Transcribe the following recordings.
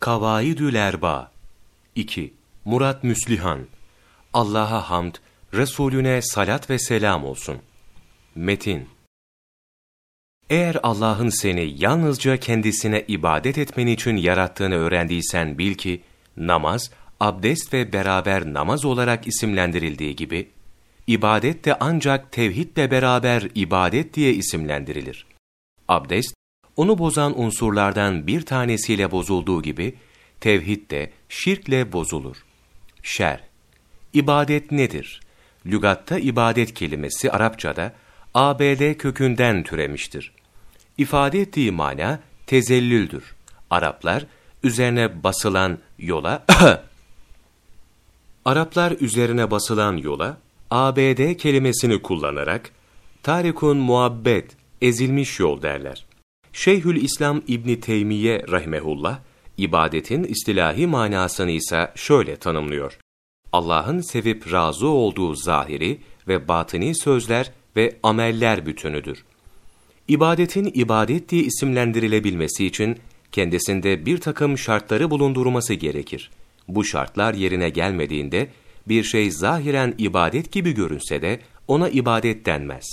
Kavaidül Erba 2. Murat Müslihan Allah'a hamd, Resulüne salat ve selam olsun. Metin Eğer Allah'ın seni yalnızca kendisine ibadet etmen için yarattığını öğrendiysen bil ki, namaz, abdest ve beraber namaz olarak isimlendirildiği gibi, ibadet de ancak tevhidle beraber ibadet diye isimlendirilir. Abdest, onu bozan unsurlardan bir tanesiyle bozulduğu gibi, tevhid de şirkle bozulur. Şer İbadet nedir? Lügatta ibadet kelimesi Arapçada ABD kökünden türemiştir. İfade ettiği mana tezellüldür. Araplar üzerine basılan yola Araplar üzerine basılan yola ABD kelimesini kullanarak tarikun muabbet, ezilmiş yol derler. Şeyhül İslam İbni Teymiye rahmehullah, ibadetin istilahi manasını ise şöyle tanımlıyor. Allah'ın sevip razı olduğu zahiri ve batini sözler ve ameller bütünüdür. İbadetin ibadet diye isimlendirilebilmesi için kendisinde bir takım şartları bulundurması gerekir. Bu şartlar yerine gelmediğinde bir şey zahiren ibadet gibi görünse de ona ibadet denmez.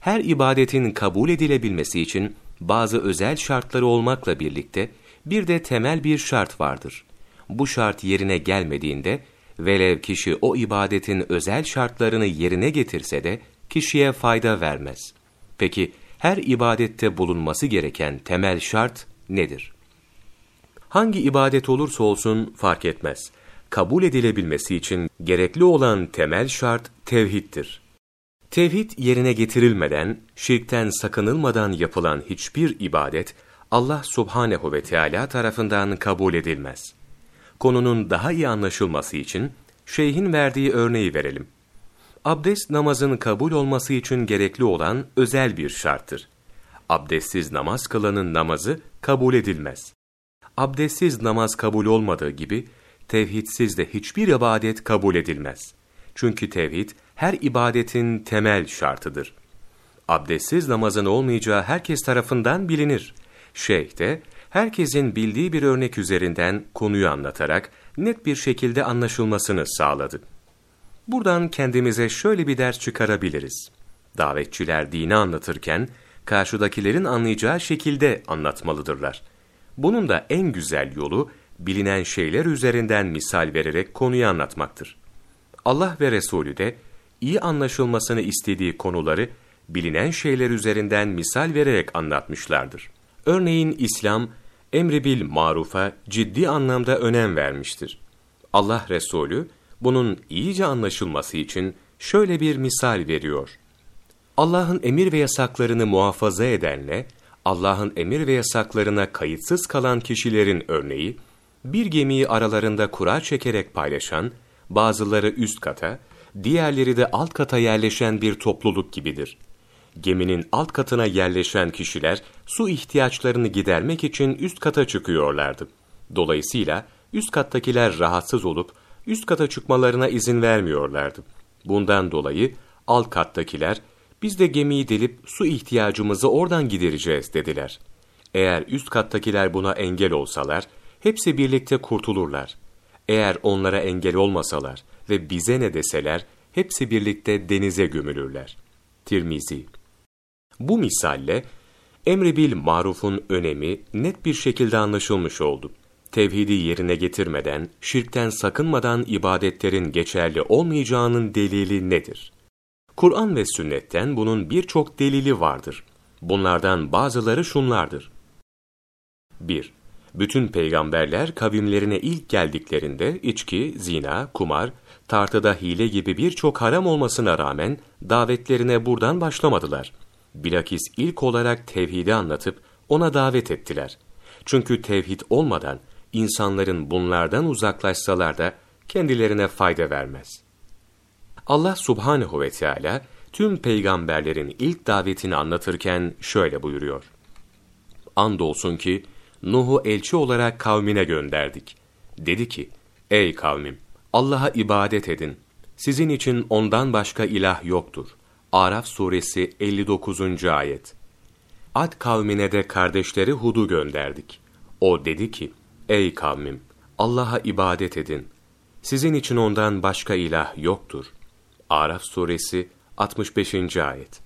Her ibadetin kabul edilebilmesi için bazı özel şartları olmakla birlikte bir de temel bir şart vardır. Bu şart yerine gelmediğinde velev kişi o ibadetin özel şartlarını yerine getirse de kişiye fayda vermez. Peki her ibadette bulunması gereken temel şart nedir? Hangi ibadet olursa olsun fark etmez. Kabul edilebilmesi için gerekli olan temel şart tevhiddir. Tevhid yerine getirilmeden, şirkten sakınılmadan yapılan hiçbir ibadet Allah Subhanehu ve Teala tarafından kabul edilmez. Konunun daha iyi anlaşılması için şeyhin verdiği örneği verelim. Abdest namazın kabul olması için gerekli olan özel bir şarttır. Abdestsiz namaz kılanın namazı kabul edilmez. Abdestsiz namaz kabul olmadığı gibi, tevhidsiz de hiçbir ibadet kabul edilmez. Çünkü tevhid, her ibadetin temel şartıdır. Abdestsiz namazın olmayacağı herkes tarafından bilinir. Şeyh de, herkesin bildiği bir örnek üzerinden konuyu anlatarak net bir şekilde anlaşılmasını sağladı. Buradan kendimize şöyle bir ders çıkarabiliriz. Davetçiler dini anlatırken, karşıdakilerin anlayacağı şekilde anlatmalıdırlar. Bunun da en güzel yolu, bilinen şeyler üzerinden misal vererek konuyu anlatmaktır. Allah ve Resulü de, iyi anlaşılmasını istediği konuları, bilinen şeyler üzerinden misal vererek anlatmışlardır. Örneğin İslam, emri bil marufa ciddi anlamda önem vermiştir. Allah Resulü, bunun iyice anlaşılması için şöyle bir misal veriyor. Allah'ın emir ve yasaklarını muhafaza edenle, Allah'ın emir ve yasaklarına kayıtsız kalan kişilerin örneği, bir gemiyi aralarında kura çekerek paylaşan, bazıları üst kata, diğerleri de alt kata yerleşen bir topluluk gibidir. Geminin alt katına yerleşen kişiler su ihtiyaçlarını gidermek için üst kata çıkıyorlardı. Dolayısıyla üst kattakiler rahatsız olup üst kata çıkmalarına izin vermiyorlardı. Bundan dolayı alt kattakiler biz de gemiyi delip su ihtiyacımızı oradan gidereceğiz dediler. Eğer üst kattakiler buna engel olsalar hepsi birlikte kurtulurlar. Eğer onlara engel olmasalar ve bize ne deseler hepsi birlikte denize gömülürler. Tirmizi Bu misalle emri bil marufun önemi net bir şekilde anlaşılmış oldu. Tevhidi yerine getirmeden, şirkten sakınmadan ibadetlerin geçerli olmayacağının delili nedir? Kur'an ve sünnetten bunun birçok delili vardır. Bunlardan bazıları şunlardır. 1. Bütün peygamberler kavimlerine ilk geldiklerinde içki, zina, kumar, tartıda hile gibi birçok haram olmasına rağmen davetlerine buradan başlamadılar. Bilakis ilk olarak tevhidi anlatıp ona davet ettiler. Çünkü tevhid olmadan insanların bunlardan uzaklaşsalar da kendilerine fayda vermez. Allah subhanehu ve Teala tüm peygamberlerin ilk davetini anlatırken şöyle buyuruyor. Andolsun ki Nuh'u elçi olarak kavmine gönderdik. Dedi ki, ey kavmim, Allah'a ibadet edin. Sizin için ondan başka ilah yoktur. Araf suresi 59. ayet. Ad kavmine de kardeşleri Hud'u gönderdik. O dedi ki, Ey kavmim! Allah'a ibadet edin. Sizin için ondan başka ilah yoktur. Araf suresi 65. ayet.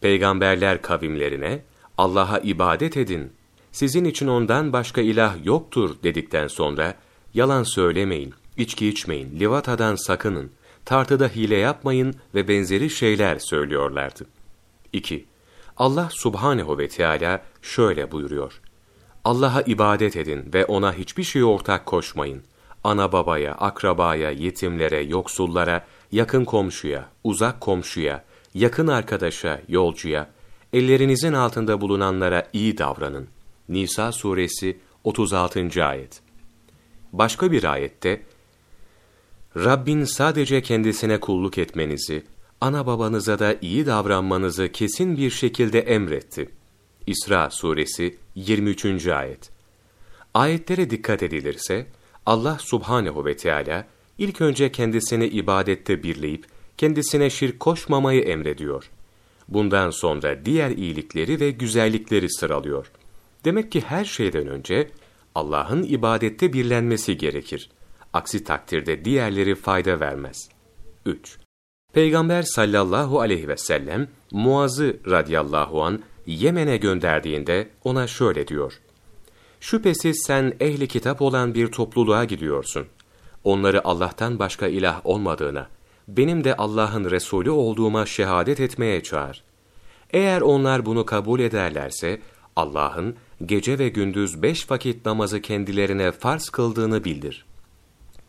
Peygamberler kavimlerine Allah'a ibadet edin. Sizin için ondan başka ilah yoktur dedikten sonra yalan söylemeyin, içki içmeyin, livatadan sakının, tartıda hile yapmayın ve benzeri şeyler söylüyorlardı. 2. Allah subhanehu ve Teala şöyle buyuruyor. Allah'a ibadet edin ve ona hiçbir şey ortak koşmayın. Ana babaya, akrabaya, yetimlere, yoksullara, yakın komşuya, uzak komşuya, yakın arkadaşa, yolcuya, ellerinizin altında bulunanlara iyi davranın. Nisa suresi 36. ayet. Başka bir ayette, Rabbin sadece kendisine kulluk etmenizi, ana babanıza da iyi davranmanızı kesin bir şekilde emretti. İsra suresi 23. ayet. Ayetlere dikkat edilirse, Allah subhanehu ve Teala ilk önce kendisini ibadette birleyip, kendisine şirk koşmamayı emrediyor. Bundan sonra diğer iyilikleri ve güzellikleri sıralıyor. Demek ki her şeyden önce Allah'ın ibadette birlenmesi gerekir. Aksi takdirde diğerleri fayda vermez. 3. Peygamber sallallahu aleyhi ve sellem Muaz'ı radıyallahu an Yemen'e gönderdiğinde ona şöyle diyor. Şüphesiz sen ehli kitap olan bir topluluğa gidiyorsun. Onları Allah'tan başka ilah olmadığına, benim de Allah'ın Resulü olduğuma şehadet etmeye çağır. Eğer onlar bunu kabul ederlerse, Allah'ın gece ve gündüz beş vakit namazı kendilerine farz kıldığını bildir.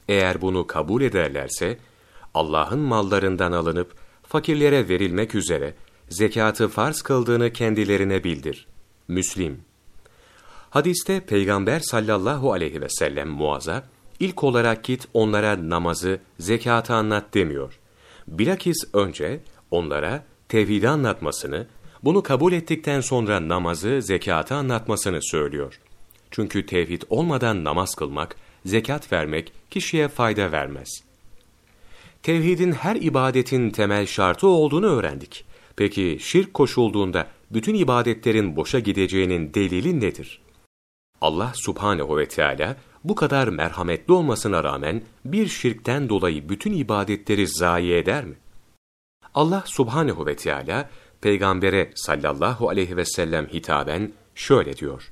Eğer bunu kabul ederlerse, Allah'ın mallarından alınıp fakirlere verilmek üzere zekatı farz kıldığını kendilerine bildir. Müslim Hadiste Peygamber sallallahu aleyhi ve sellem Muaz'a, ilk olarak git onlara namazı, zekatı anlat demiyor. Bilakis önce onlara tevhidi anlatmasını, bunu kabul ettikten sonra namazı, zekatı anlatmasını söylüyor. Çünkü tevhid olmadan namaz kılmak, zekat vermek kişiye fayda vermez. Tevhidin her ibadetin temel şartı olduğunu öğrendik. Peki şirk koşulduğunda bütün ibadetlerin boşa gideceğinin delili nedir? Allah subhanehu ve Teala bu kadar merhametli olmasına rağmen bir şirkten dolayı bütün ibadetleri zayi eder mi? Allah subhanehu ve Teala peygambere sallallahu aleyhi ve sellem hitaben şöyle diyor.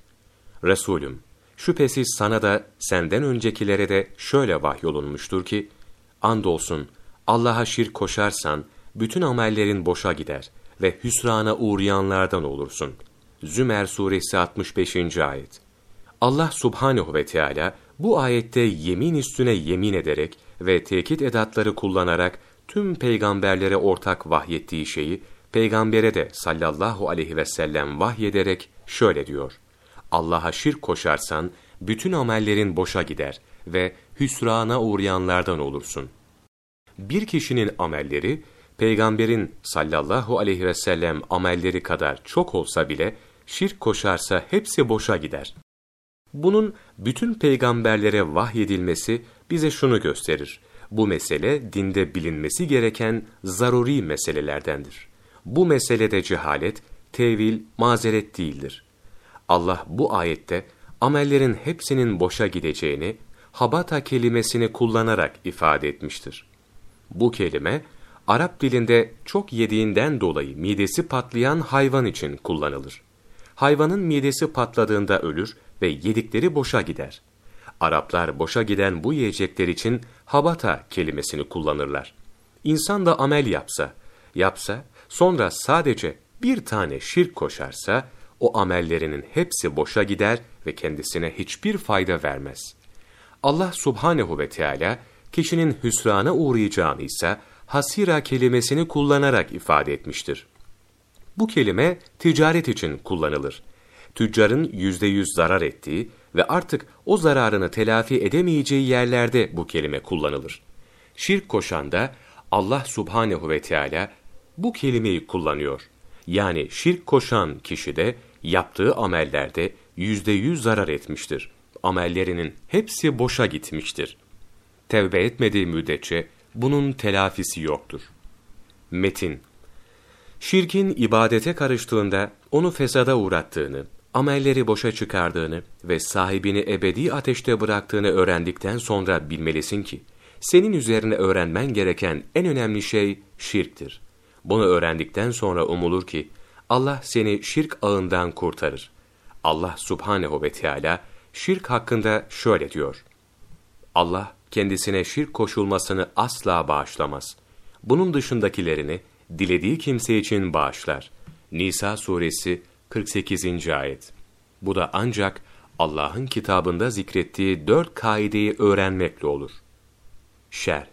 Resulüm, şüphesiz sana da senden öncekilere de şöyle vahyolunmuştur ki, andolsun Allah'a şirk koşarsan bütün amellerin boşa gider ve hüsrana uğrayanlardan olursun. Zümer suresi 65. ayet. Allah subhanehu ve Teala bu ayette yemin üstüne yemin ederek ve tekit edatları kullanarak tüm peygamberlere ortak vahyettiği şeyi peygambere de sallallahu aleyhi ve sellem vahyederek şöyle diyor. Allah'a şirk koşarsan bütün amellerin boşa gider ve hüsrana uğrayanlardan olursun. Bir kişinin amelleri peygamberin sallallahu aleyhi ve sellem amelleri kadar çok olsa bile şirk koşarsa hepsi boşa gider. Bunun bütün peygamberlere vahyedilmesi bize şunu gösterir. Bu mesele dinde bilinmesi gereken zaruri meselelerdendir. Bu meselede cehalet, tevil, mazeret değildir. Allah bu ayette amellerin hepsinin boşa gideceğini, habata kelimesini kullanarak ifade etmiştir. Bu kelime, Arap dilinde çok yediğinden dolayı midesi patlayan hayvan için kullanılır. Hayvanın midesi patladığında ölür ve yedikleri boşa gider. Araplar boşa giden bu yiyecekler için habata kelimesini kullanırlar. İnsan da amel yapsa, yapsa, sonra sadece bir tane şirk koşarsa, o amellerinin hepsi boşa gider ve kendisine hiçbir fayda vermez. Allah subhanehu ve Teala kişinin hüsrana uğrayacağını ise hasira kelimesini kullanarak ifade etmiştir. Bu kelime ticaret için kullanılır. Tüccarın yüzde yüz zarar ettiği ve artık o zararını telafi edemeyeceği yerlerde bu kelime kullanılır. Şirk koşanda Allah subhanehu ve Teala bu kelimeyi kullanıyor. Yani şirk koşan kişi de yaptığı amellerde yüzde yüz zarar etmiştir. Amellerinin hepsi boşa gitmiştir. Tevbe etmediği müddetçe bunun telafisi yoktur. Metin Şirkin ibadete karıştığında onu fesada uğrattığını, amelleri boşa çıkardığını ve sahibini ebedi ateşte bıraktığını öğrendikten sonra bilmelisin ki, senin üzerine öğrenmen gereken en önemli şey şirktir. Bunu öğrendikten sonra umulur ki, Allah seni şirk ağından kurtarır. Allah subhanehu ve Teala şirk hakkında şöyle diyor. Allah kendisine şirk koşulmasını asla bağışlamaz. Bunun dışındakilerini dilediği kimse için bağışlar. Nisa suresi 48. ayet. Bu da ancak Allah'ın kitabında zikrettiği dört kaideyi öğrenmekle olur. Şer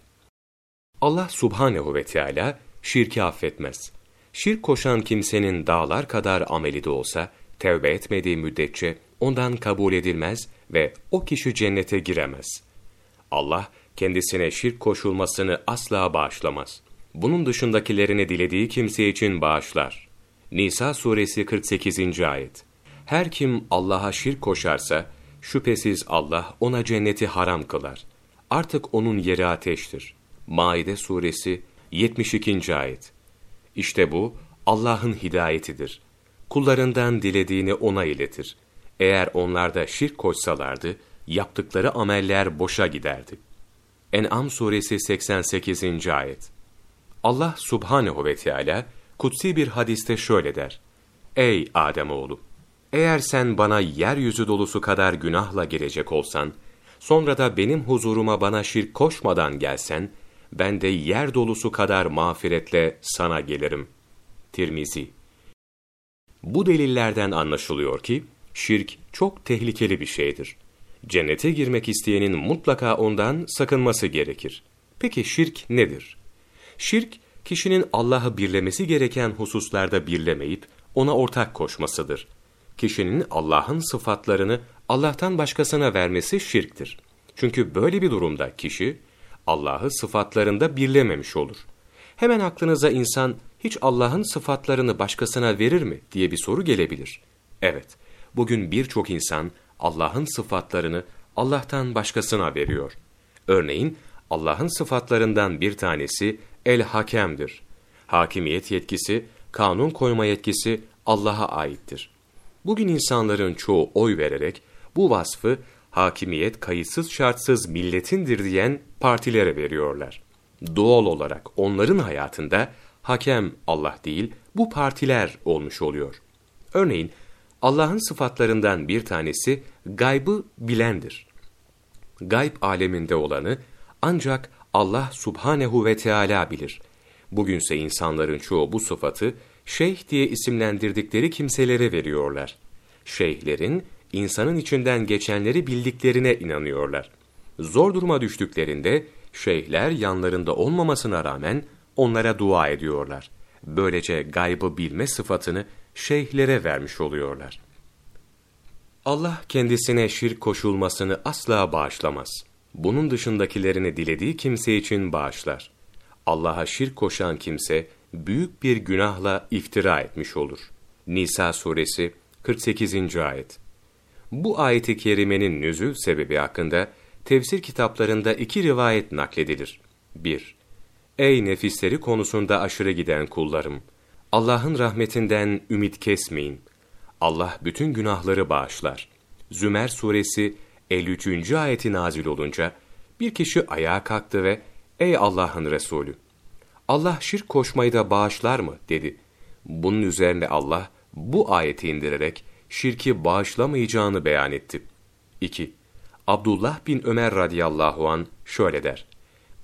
Allah subhanehu ve Teala şirki affetmez. Şirk koşan kimsenin dağlar kadar ameli de olsa, tevbe etmediği müddetçe ondan kabul edilmez ve o kişi cennete giremez. Allah kendisine şirk koşulmasını asla bağışlamaz. Bunun dışındakilerini dilediği kimse için bağışlar. Nisa suresi 48. ayet. Her kim Allah'a şirk koşarsa, şüphesiz Allah ona cenneti haram kılar. Artık onun yeri ateştir. Maide suresi 72. ayet. İşte bu Allah'ın hidayetidir. Kullarından dilediğini ona iletir. Eğer onlar da şirk koşsalardı, yaptıkları ameller boşa giderdi. En'am suresi 88. ayet. Allah subhanehu ve Teala kutsi bir hadiste şöyle der. Ey Ademoğlu! Eğer sen bana yeryüzü dolusu kadar günahla gelecek olsan, sonra da benim huzuruma bana şirk koşmadan gelsen, ben de yer dolusu kadar mağfiretle sana gelirim. Tirmizi Bu delillerden anlaşılıyor ki, şirk çok tehlikeli bir şeydir. Cennete girmek isteyenin mutlaka ondan sakınması gerekir. Peki şirk nedir? Şirk, kişinin Allah'ı birlemesi gereken hususlarda birlemeyip, ona ortak koşmasıdır. Kişinin Allah'ın sıfatlarını Allah'tan başkasına vermesi şirktir. Çünkü böyle bir durumda kişi, Allah'ı sıfatlarında birlememiş olur. Hemen aklınıza insan, hiç Allah'ın sıfatlarını başkasına verir mi diye bir soru gelebilir. Evet, bugün birçok insan Allah'ın sıfatlarını Allah'tan başkasına veriyor. Örneğin, Allah'ın sıfatlarından bir tanesi el-hakemdir. Hakimiyet yetkisi, kanun koyma yetkisi Allah'a aittir. Bugün insanların çoğu oy vererek bu vasfı hakimiyet kayıtsız şartsız milletindir diyen partilere veriyorlar. Doğal olarak onların hayatında hakem Allah değil, bu partiler olmuş oluyor. Örneğin Allah'ın sıfatlarından bir tanesi gaybı bilendir. Gayb aleminde olanı ancak Allah subhanehu ve Teala bilir. Bugünse insanların çoğu bu sıfatı şeyh diye isimlendirdikleri kimselere veriyorlar. Şeyhlerin insanın içinden geçenleri bildiklerine inanıyorlar. Zor duruma düştüklerinde şeyhler yanlarında olmamasına rağmen onlara dua ediyorlar. Böylece gaybı bilme sıfatını şeyhlere vermiş oluyorlar. Allah kendisine şirk koşulmasını asla bağışlamaz. Bunun dışındakilerini dilediği kimse için bağışlar. Allah'a şirk koşan kimse büyük bir günahla iftira etmiş olur. Nisa suresi 48. ayet. Bu ayeti kerimenin nüzül sebebi hakkında tefsir kitaplarında iki rivayet nakledilir. 1. Ey nefisleri konusunda aşırı giden kullarım! Allah'ın rahmetinden ümit kesmeyin. Allah bütün günahları bağışlar. Zümer suresi 53. ayeti nazil olunca bir kişi ayağa kalktı ve Ey Allah'ın Resulü! Allah şirk koşmayı da bağışlar mı? dedi. Bunun üzerine Allah bu ayeti indirerek şirki bağışlamayacağını beyan etti. 2. Abdullah bin Ömer radıyallahu an şöyle der.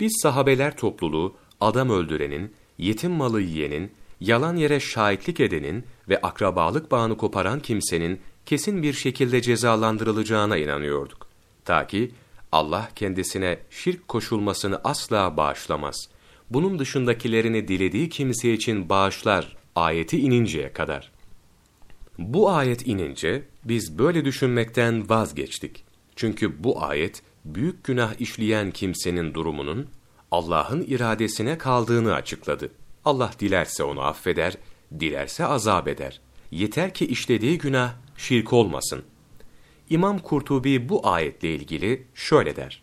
Biz sahabeler topluluğu adam öldürenin, yetim malı yiyenin, yalan yere şahitlik edenin ve akrabalık bağını koparan kimsenin kesin bir şekilde cezalandırılacağına inanıyorduk. Ta ki Allah kendisine şirk koşulmasını asla bağışlamaz. Bunun dışındakilerini dilediği kimse için bağışlar ayeti ininceye kadar. Bu ayet inince biz böyle düşünmekten vazgeçtik. Çünkü bu ayet büyük günah işleyen kimsenin durumunun Allah'ın iradesine kaldığını açıkladı. Allah dilerse onu affeder, dilerse azap eder. Yeter ki işlediği günah şirk olmasın. İmam Kurtubi bu ayetle ilgili şöyle der.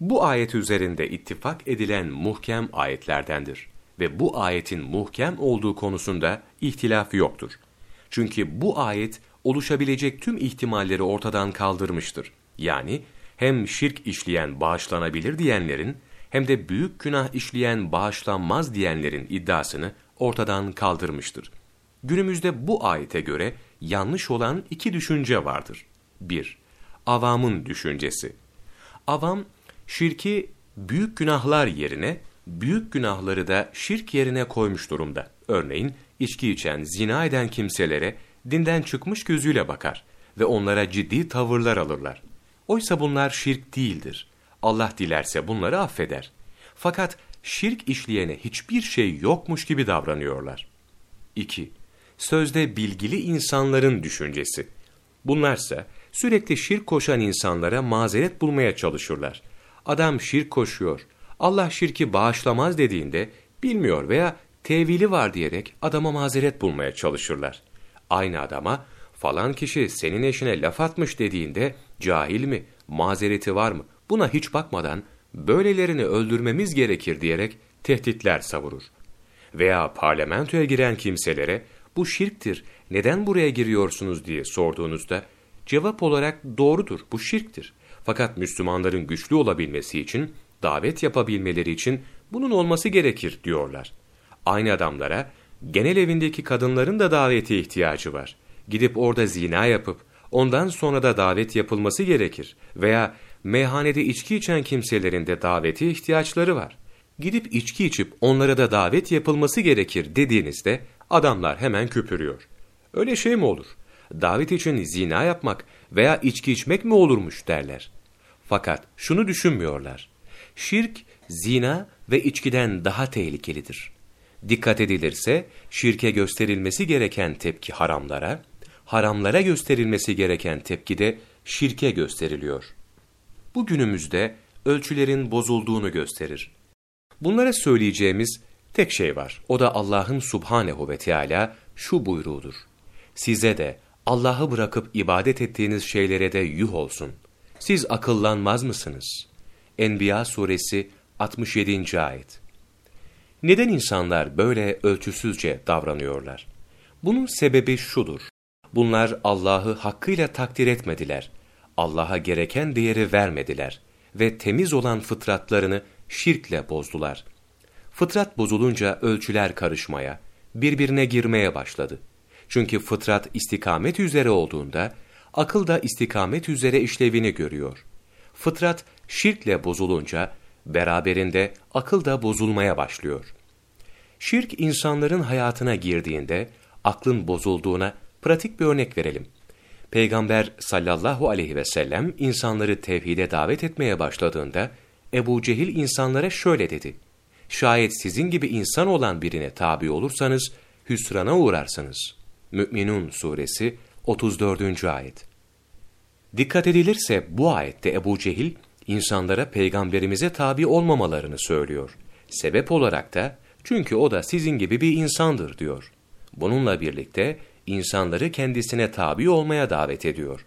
Bu ayet üzerinde ittifak edilen muhkem ayetlerdendir ve bu ayetin muhkem olduğu konusunda ihtilaf yoktur. Çünkü bu ayet oluşabilecek tüm ihtimalleri ortadan kaldırmıştır. Yani hem şirk işleyen bağışlanabilir diyenlerin hem de büyük günah işleyen bağışlanmaz diyenlerin iddiasını ortadan kaldırmıştır. Günümüzde bu ayete göre yanlış olan iki düşünce vardır. 1. Avamın düşüncesi. Avam, şirki büyük günahlar yerine, büyük günahları da şirk yerine koymuş durumda. Örneğin, içki içen, zina eden kimselere dinden çıkmış gözüyle bakar ve onlara ciddi tavırlar alırlar. Oysa bunlar şirk değildir. Allah dilerse bunları affeder. Fakat şirk işleyene hiçbir şey yokmuş gibi davranıyorlar. 2. Sözde bilgili insanların düşüncesi. Bunlarsa sürekli şirk koşan insanlara mazeret bulmaya çalışırlar. Adam şirk koşuyor, Allah şirki bağışlamaz dediğinde bilmiyor veya tevili var diyerek adama mazeret bulmaya çalışırlar. Aynı adama falan kişi senin eşine laf atmış dediğinde cahil mi, mazereti var mı buna hiç bakmadan böylelerini öldürmemiz gerekir diyerek tehditler savurur. Veya parlamentoya giren kimselere bu şirktir, neden buraya giriyorsunuz diye sorduğunuzda cevap olarak doğrudur, bu şirktir. Fakat Müslümanların güçlü olabilmesi için, davet yapabilmeleri için bunun olması gerekir diyorlar. Aynı adamlara genel evindeki kadınların da davete ihtiyacı var. Gidip orada zina yapıp ondan sonra da davet yapılması gerekir. Veya meyhanede içki içen kimselerin de davete ihtiyaçları var. Gidip içki içip onlara da davet yapılması gerekir dediğinizde adamlar hemen küpürüyor. Öyle şey mi olur? Davet için zina yapmak veya içki içmek mi olurmuş derler. Fakat şunu düşünmüyorlar. Şirk, zina ve içkiden daha tehlikelidir. Dikkat edilirse şirke gösterilmesi gereken tepki haramlara, haramlara gösterilmesi gereken tepki de şirke gösteriliyor. Bu günümüzde ölçülerin bozulduğunu gösterir. Bunlara söyleyeceğimiz tek şey var. O da Allah'ın subhanehu ve Teala şu buyruğudur. Size de Allah'ı bırakıp ibadet ettiğiniz şeylere de yuh olsun. Siz akıllanmaz mısınız? Enbiya suresi 67. ayet. Neden insanlar böyle ölçüsüzce davranıyorlar? Bunun sebebi şudur. Bunlar Allah'ı hakkıyla takdir etmediler. Allah'a gereken değeri vermediler ve temiz olan fıtratlarını şirkle bozdular. Fıtrat bozulunca ölçüler karışmaya, birbirine girmeye başladı. Çünkü fıtrat istikamet üzere olduğunda, akıl da istikamet üzere işlevini görüyor. Fıtrat şirkle bozulunca, beraberinde akıl da bozulmaya başlıyor. Şirk insanların hayatına girdiğinde, aklın bozulduğuna pratik bir örnek verelim. Peygamber sallallahu aleyhi ve sellem insanları tevhide davet etmeye başladığında, Ebu Cehil insanlara şöyle dedi. Şayet sizin gibi insan olan birine tabi olursanız, hüsrana uğrarsınız. Mü'minun suresi 34. ayet. Dikkat edilirse bu ayette Ebu Cehil, insanlara peygamberimize tabi olmamalarını söylüyor. Sebep olarak da, çünkü o da sizin gibi bir insandır diyor. Bununla birlikte, insanları kendisine tabi olmaya davet ediyor.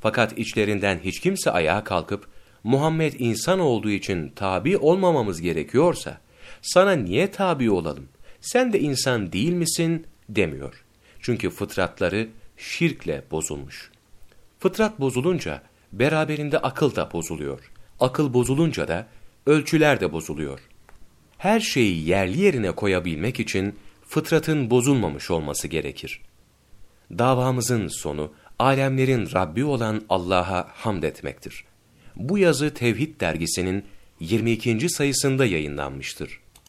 Fakat içlerinden hiç kimse ayağa kalkıp, Muhammed insan olduğu için tabi olmamamız gerekiyorsa, sana niye tabi olalım? Sen de insan değil misin? demiyor. Çünkü fıtratları şirkle bozulmuş. Fıtrat bozulunca beraberinde akıl da bozuluyor. Akıl bozulunca da ölçüler de bozuluyor. Her şeyi yerli yerine koyabilmek için fıtratın bozulmamış olması gerekir. Davamızın sonu alemlerin Rabbi olan Allah'a hamd etmektir. Bu yazı Tevhid dergisinin 22. sayısında yayınlanmıştır.